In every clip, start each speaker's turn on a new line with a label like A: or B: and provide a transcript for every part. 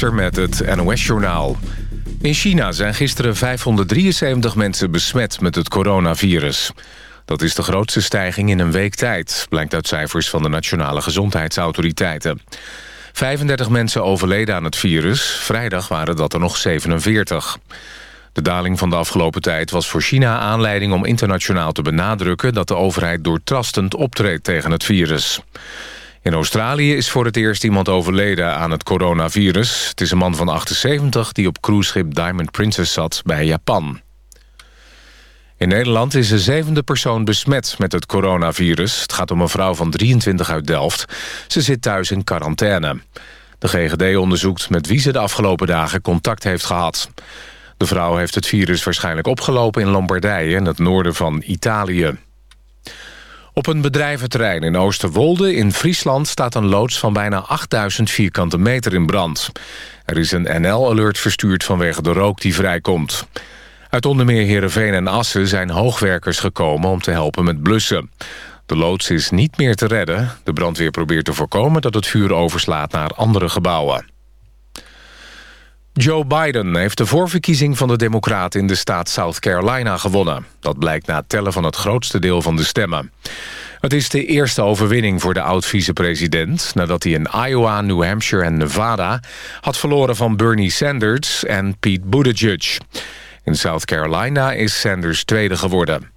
A: Met het NOS-journaal. In China zijn gisteren 573 mensen besmet met het coronavirus. Dat is de grootste stijging in een week tijd... blijkt uit cijfers van de Nationale Gezondheidsautoriteiten. 35 mensen overleden aan het virus. Vrijdag waren dat er nog 47. De daling van de afgelopen tijd was voor China aanleiding om internationaal te benadrukken... dat de overheid doortrastend optreedt tegen het virus. In Australië is voor het eerst iemand overleden aan het coronavirus. Het is een man van 78 die op cruiseschip Diamond Princess zat bij Japan. In Nederland is een zevende persoon besmet met het coronavirus. Het gaat om een vrouw van 23 uit Delft. Ze zit thuis in quarantaine. De GGD onderzoekt met wie ze de afgelopen dagen contact heeft gehad. De vrouw heeft het virus waarschijnlijk opgelopen in Lombardije... in het noorden van Italië. Op een bedrijventerrein in Oosterwolde in Friesland... staat een loods van bijna 8000 vierkante meter in brand. Er is een NL-alert verstuurd vanwege de rook die vrijkomt. Uit onder meer Heerenveen en Assen zijn hoogwerkers gekomen... om te helpen met blussen. De loods is niet meer te redden. De brandweer probeert te voorkomen dat het vuur overslaat naar andere gebouwen. Joe Biden heeft de voorverkiezing van de Democraten in de staat South Carolina gewonnen. Dat blijkt na het tellen van het grootste deel van de stemmen. Het is de eerste overwinning voor de oud-vicepresident... nadat hij in Iowa, New Hampshire en Nevada... had verloren van Bernie Sanders en Pete Buttigieg. In South Carolina is Sanders tweede geworden.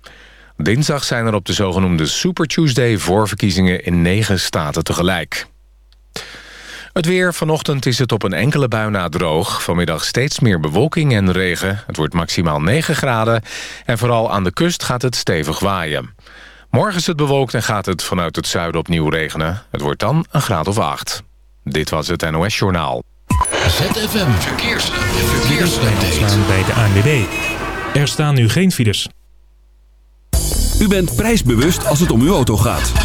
A: Dinsdag zijn er op de zogenoemde Super Tuesday voorverkiezingen in negen staten tegelijk. Het weer. Vanochtend is het op een enkele bui na droog. Vanmiddag steeds meer bewolking en regen. Het wordt maximaal 9 graden. En vooral aan de kust gaat het stevig waaien. Morgen is het bewolkt en gaat het vanuit het zuiden opnieuw regenen. Het wordt dan een graad of 8. Dit was het NOS Journaal.
B: ZFM Verkeers. Verkeers.
C: bij de ANWB. Er staan nu geen files.
D: U bent prijsbewust als het om uw auto gaat.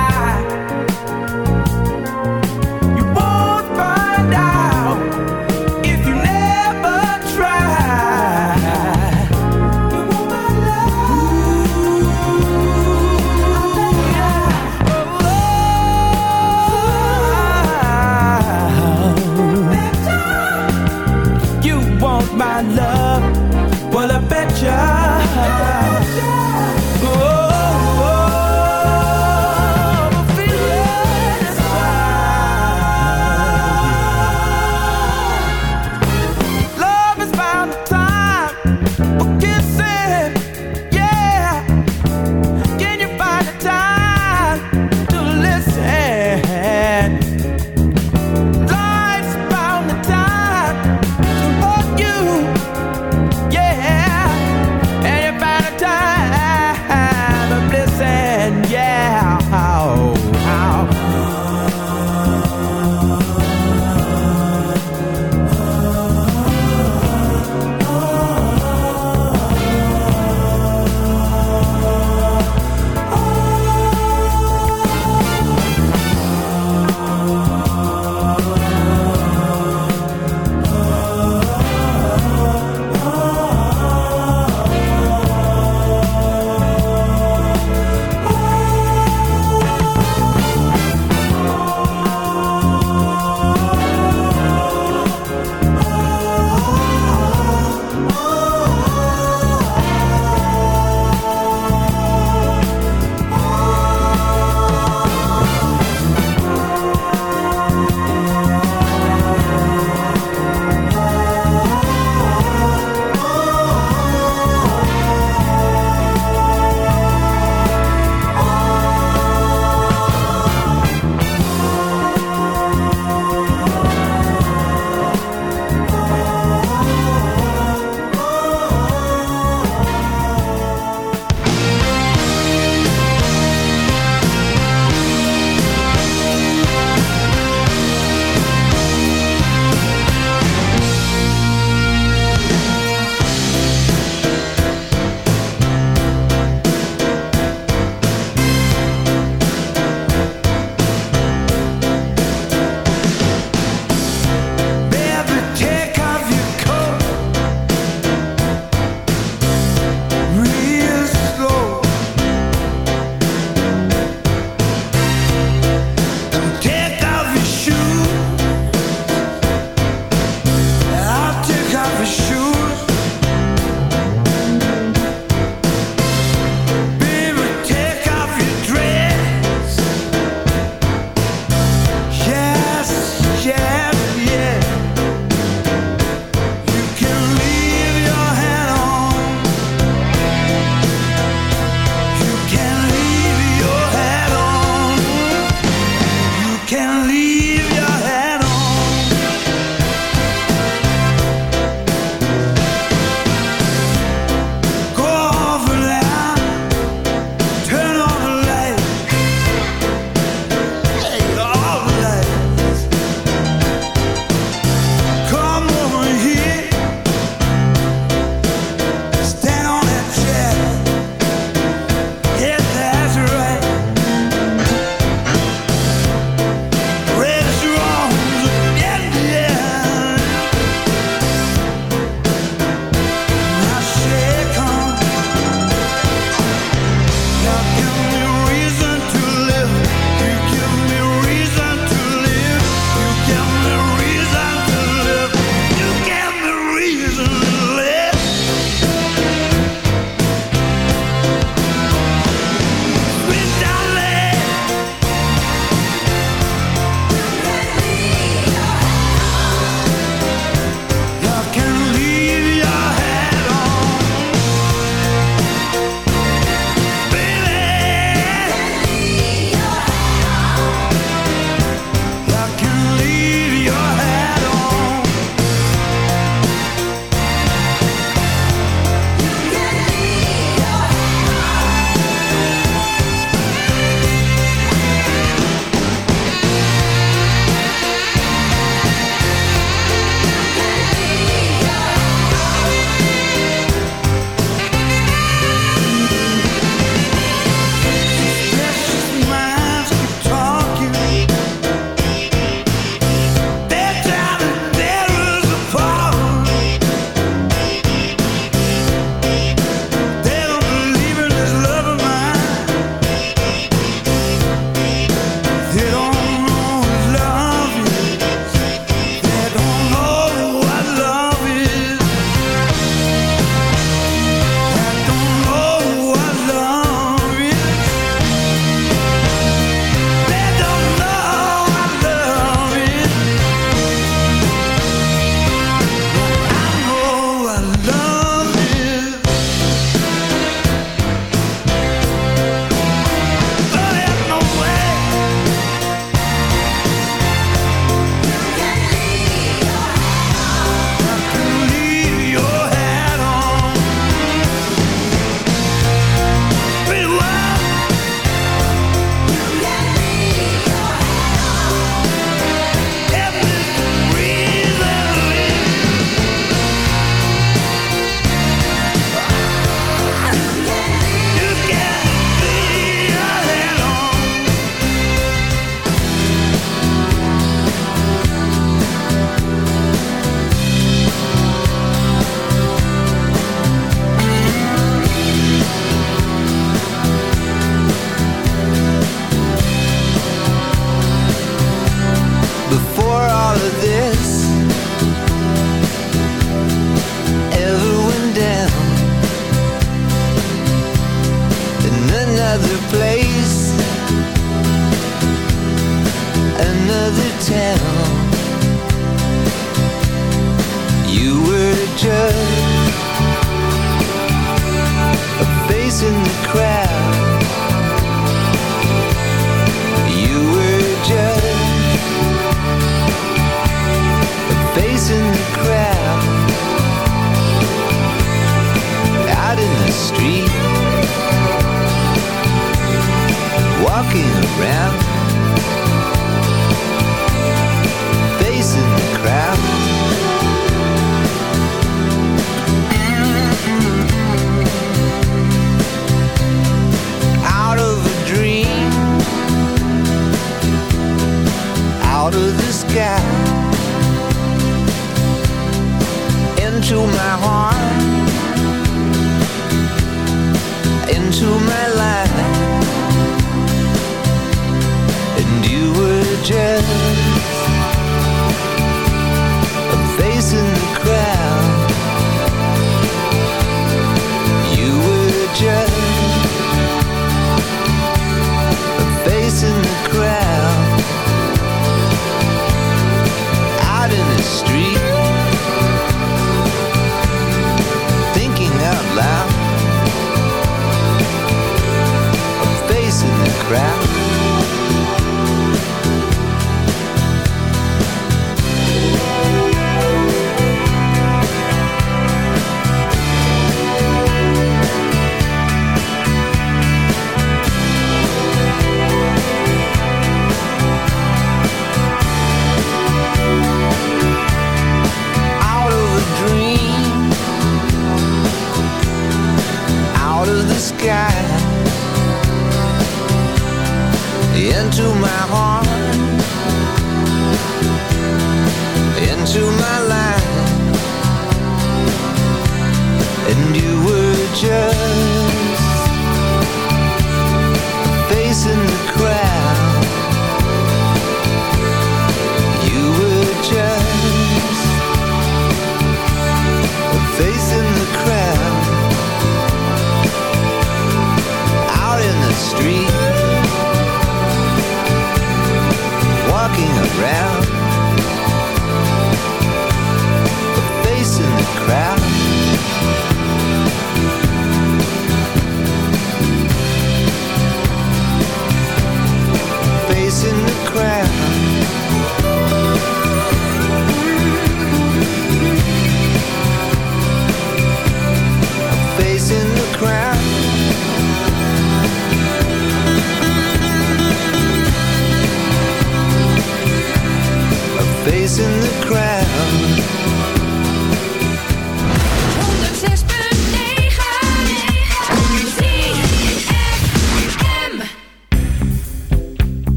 E: to my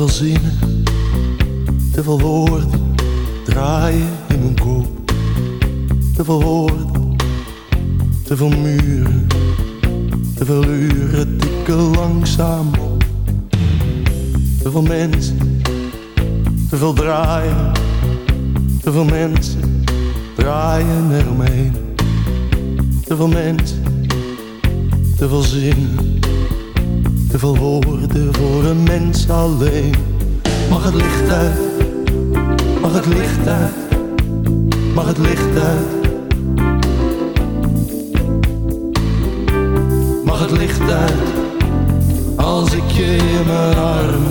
F: veel zinnen,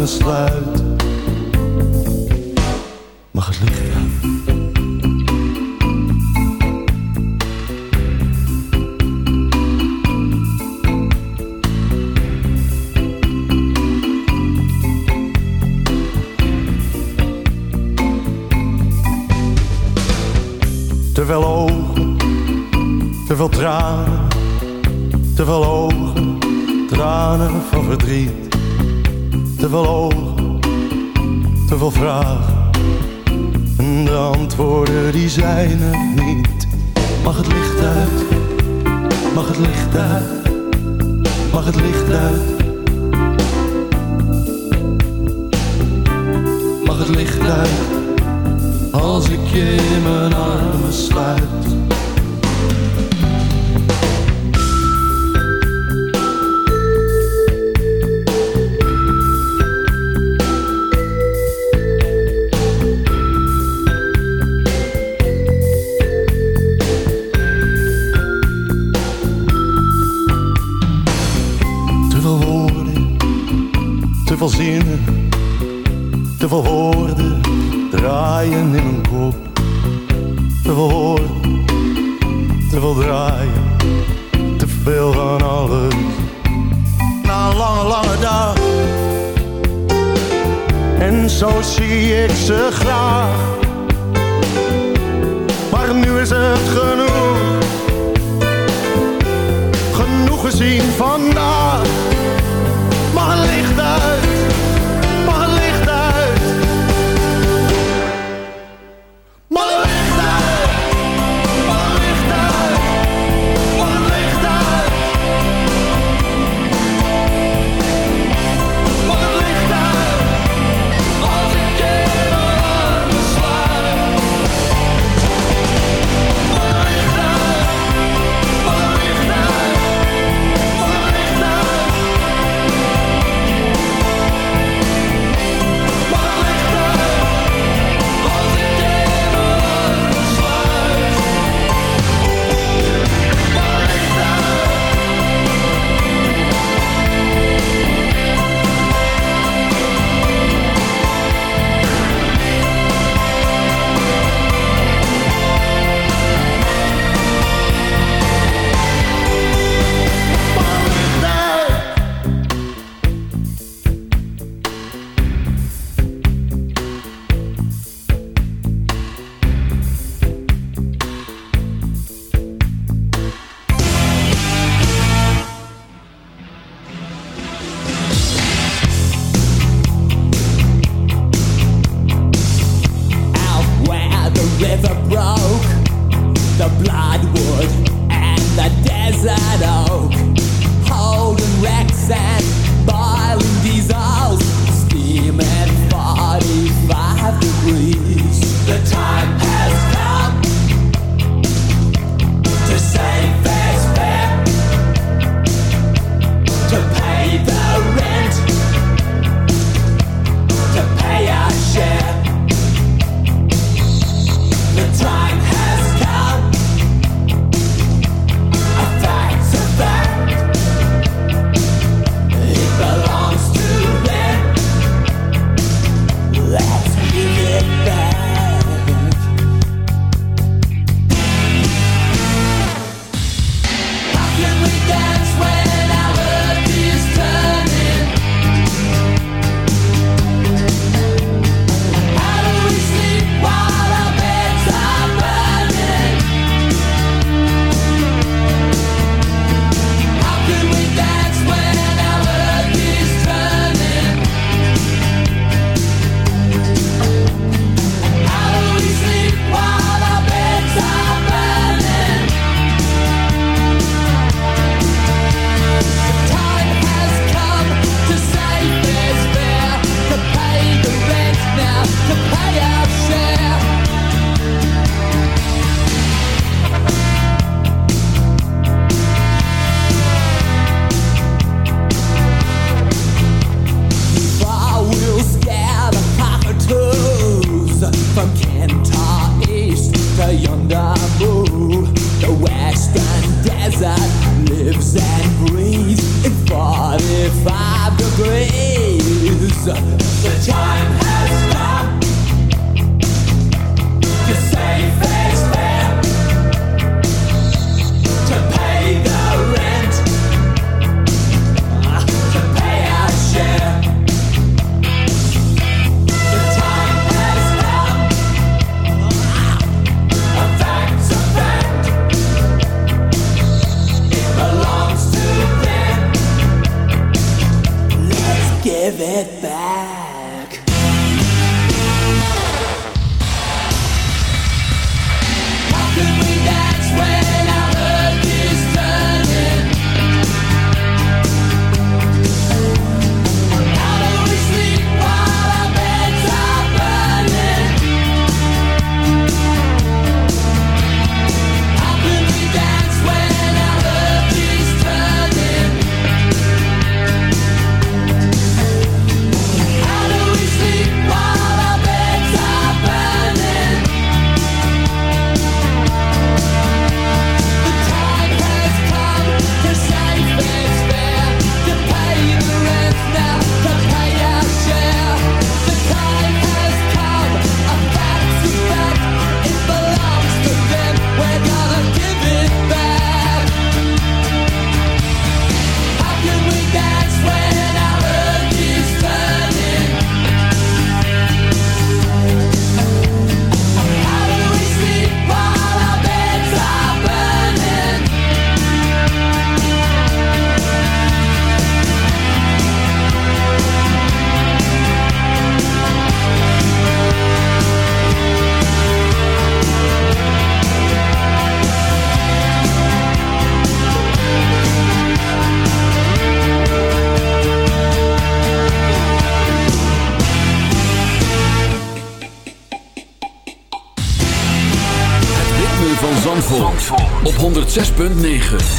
G: besluit 106.9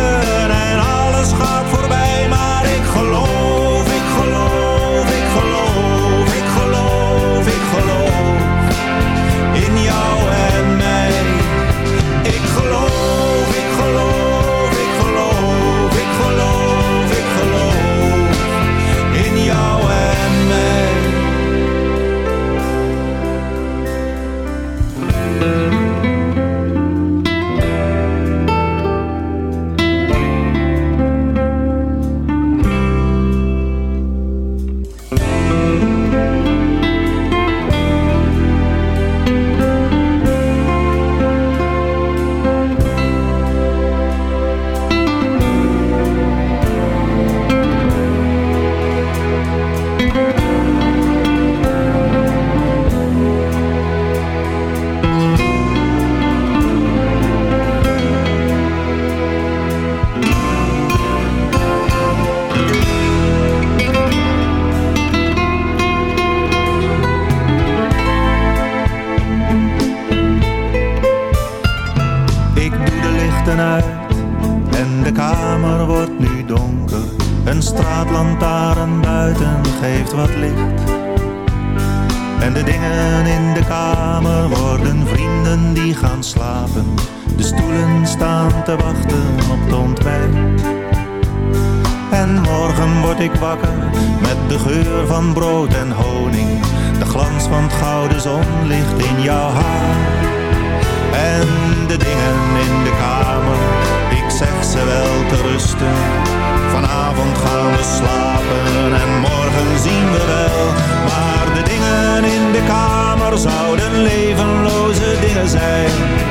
H: zouden levenloze dingen zijn.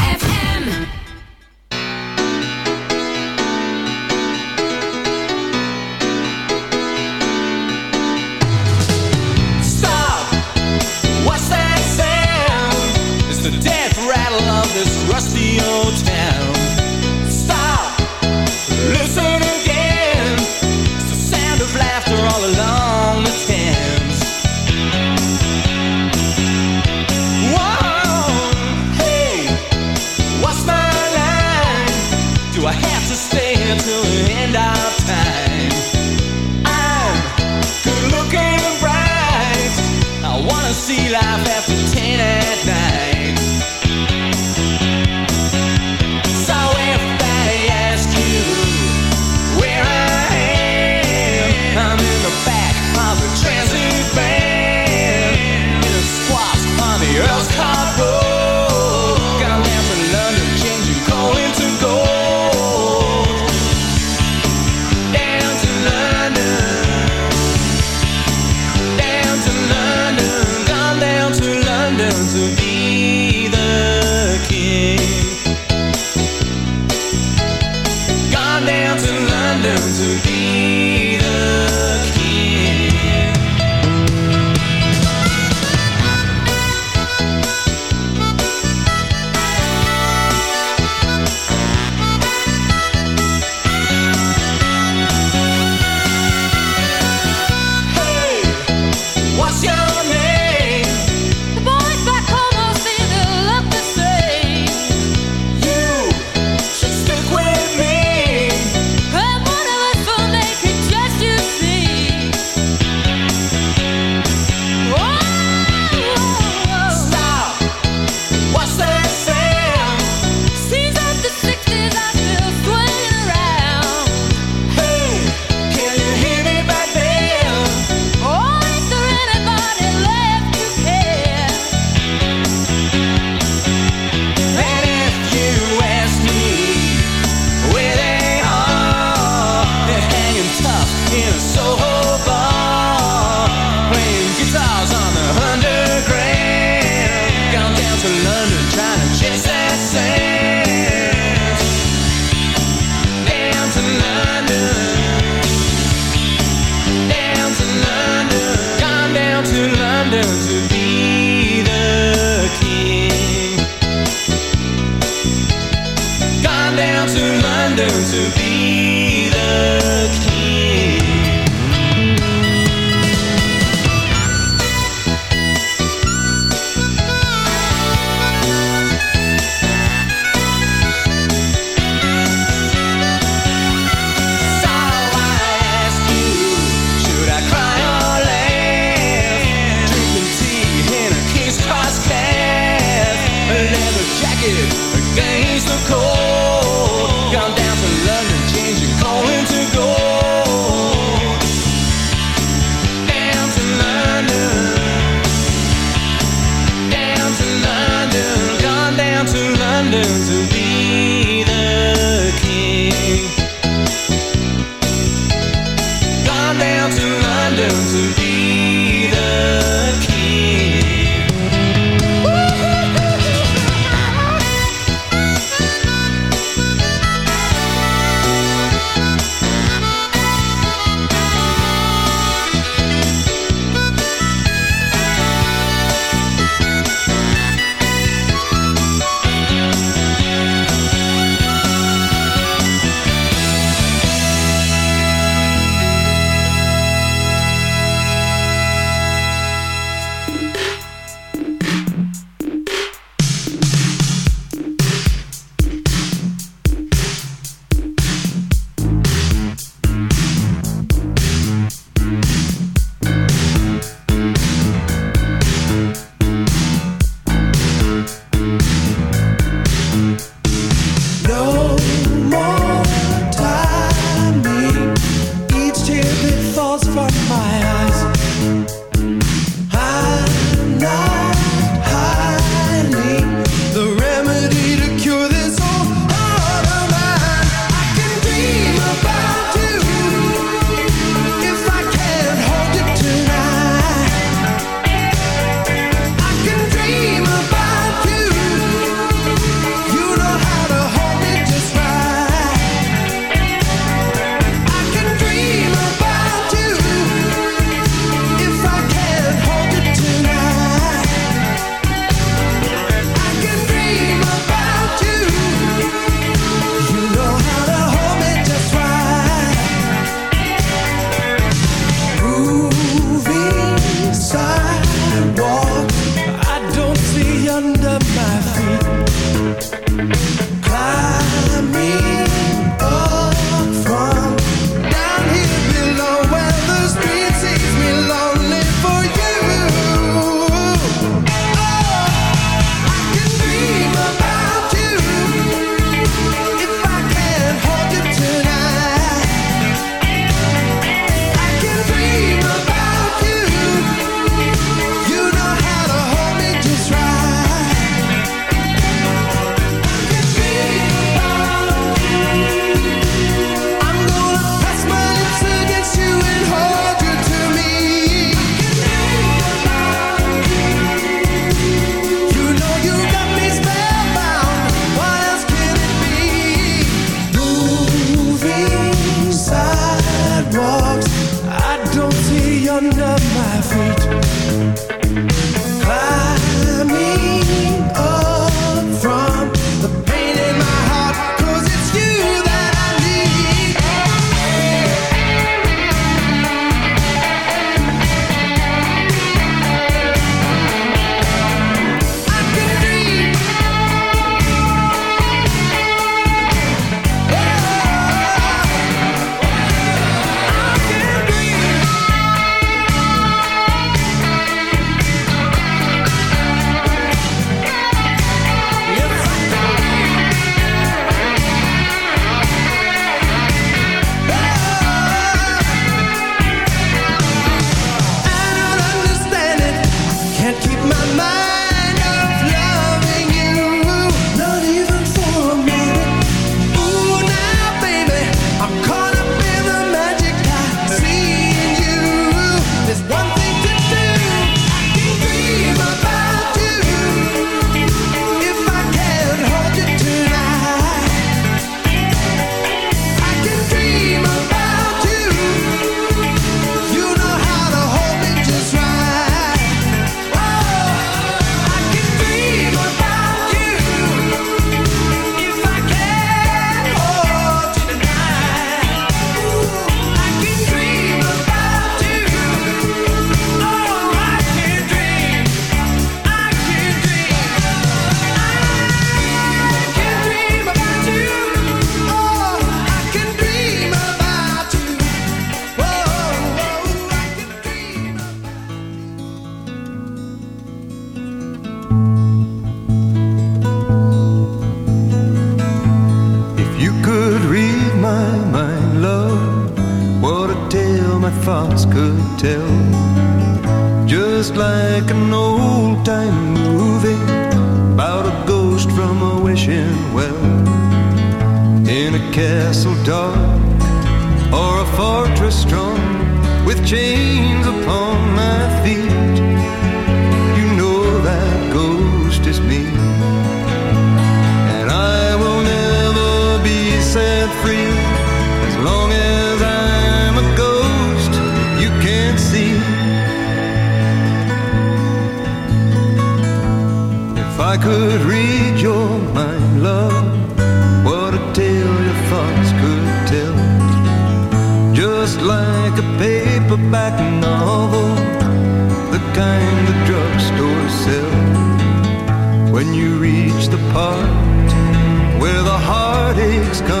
I: six